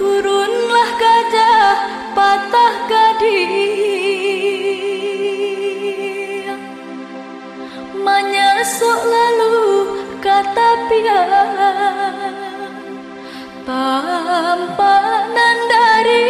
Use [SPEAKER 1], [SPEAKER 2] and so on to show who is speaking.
[SPEAKER 1] Turunlah gajah patah gading Menyesuk lalu kata piang Tampanan dari